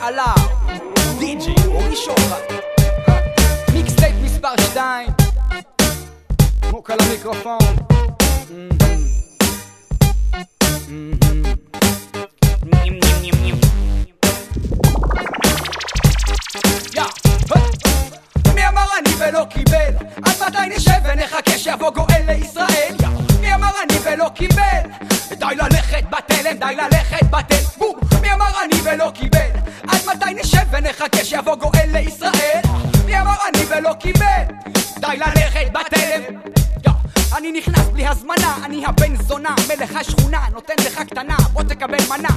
ועליו די.ג'י אורי שוחט מיקסטייפ מספר 2 מוק על המיקרופון מי אמר אני ולא קיבל? עד מתי נשב ונחכה שיבוא גואל לישראל? מי אמר אני ולא קיבל? די ללכת בתלם, די ללכת בתל בום! ולא קיבל? די ללכת בתלם אני נכנס בלי הזמנה, אני הבן זונה, מלך השכונה, נותן לך קטנה, בוא תקבל מנה.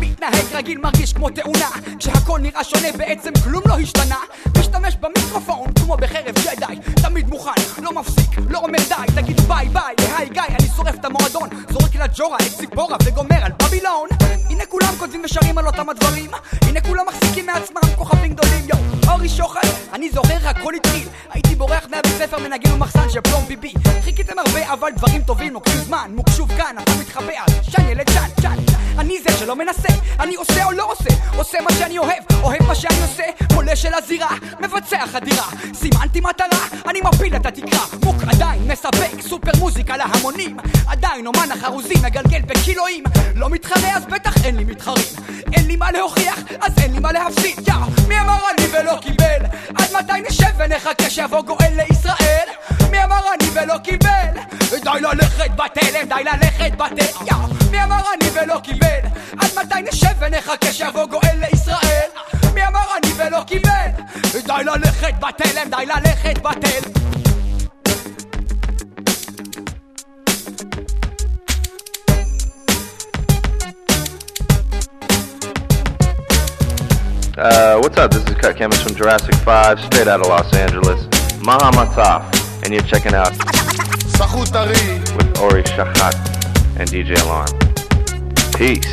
מתנהג רגיל, מרגיש כמו תאונה, כשהכל נראה שונה, בעצם כלום לא השתנה. משתמש במיקרופון, כמו בחרב ג'די, תמיד מוכן, לא מפסיק, לא אומר די, תגיד ביי ביי, להי גיא, אני שורף את המועדון, זורק לג'ורה, את ציפורה, וגומר על בבילון. הנה כולם כותבים ושרים על אותם הדברים, הנה כולם מחזיקים מעצמם כוכבים גדולים, יואו. אורי שוחט, אני זוכר הכל התחיל, הייתי בורח מהבית ספר, מנגן במחסן של פלום ביבי. חיכיתם הרבה אבל דברים טובים לוקחים זמן. מוקשוב כאן, אתה מתחבא אז שן ילד שן, שן אני זה שלא מנסה, אני עושה או לא עושה. עושה מה שאני אוהב, אוהב מה שאני עושה. מולה של הזירה, מבצע חדירה. סימנתי מטרה, אני מפיל את התקרה. מוק עדיין מספק סופר מוזיקה להמונים. עדיין אומן החרוזים מגלגל בקילואים. לא מתחרה אז בטח אין לי מתחרים. אין לי מה להוכיח אז אין לי מה להפסיד שיבוא גואל לישראל. מי אמר אני ולא קיבל? די ללכת בתלם, די ללכת בתלם יא, מי אמר אני ולא קיבל? עד מתי נשב ונחכה שיבוא גואל לישראל? מי אמר אני ולא קיבל? די ללכת בתלם, די ללכת בתלם Uh, what's up? This is Cut Chemist from Jurassic 5, straight out of Los Angeles. Maha Mataf, and you're checking out with Ori Shachat and DJ Alarm. Peace.